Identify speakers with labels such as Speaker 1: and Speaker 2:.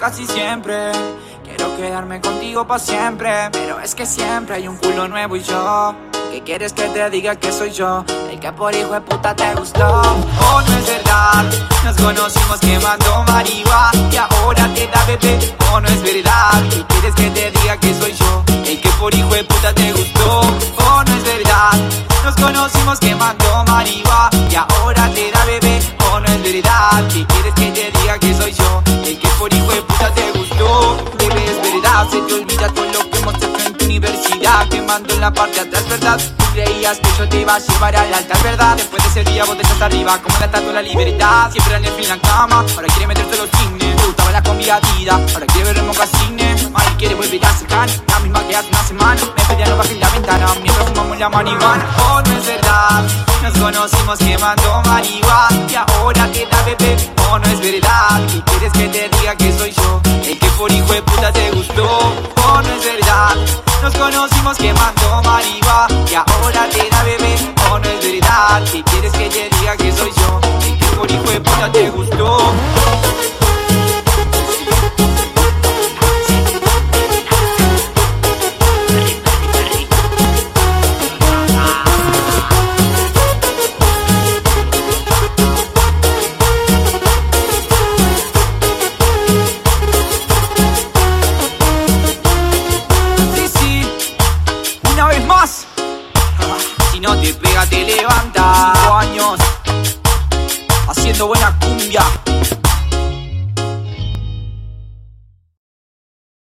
Speaker 1: casi siempre. Quiero quedarme contigo para siempre, pero es que siempre hay un culo nuevo y yo. ¿Qué quieres que te diga que soy yo? El que por hijo de puta te gustó. Oh, no es verdad. Nos conocimos quemando marihuana y ahora te da bebé. Oh, no es verdad. ¿Qué quieres que te diga que soy yo? El que por hijo de puta te gustó. Oh, no es verdad. Nos conocimos quemando marihuana y ahora te da bebé. Oh, no es verdad. ¿Qué quieres que te diga que soy yo? Por puta te gustó. Bebé, es verdad. Se te olvida todo lo que hemos hecho en tu universidad. Quemando en la parte atrás, ¿verdad? Tú creías que yo te iba a llevar al altar, ¿verdad? Después de ese día vos te hasta arriba Como la estatua de la libertad Siempre en el fin la cama Ahora quiere meterte los cines Te gustaba la comida Ahora quiere ver en mocasines Ahora quiere volver a secar La misma que hace una semana Me pedía no bajar la ventana Mientras fumamos la marihuana Oh, no Nos conocimos quemando marihuana Y ahora queda bebé Oh, no es verdad ¿Qué quieres que te diga que soy yo? El que por hijo de puta te gustó Oh, no es verdad nos conocimos quemando marihuana y ahora te da bebé. Oh, no es verdad. Si quieres que te diga que soy yo, el que por hijo de puta te gustó. Si no te pega, te levanta. Cinco años haciendo buena cumbia.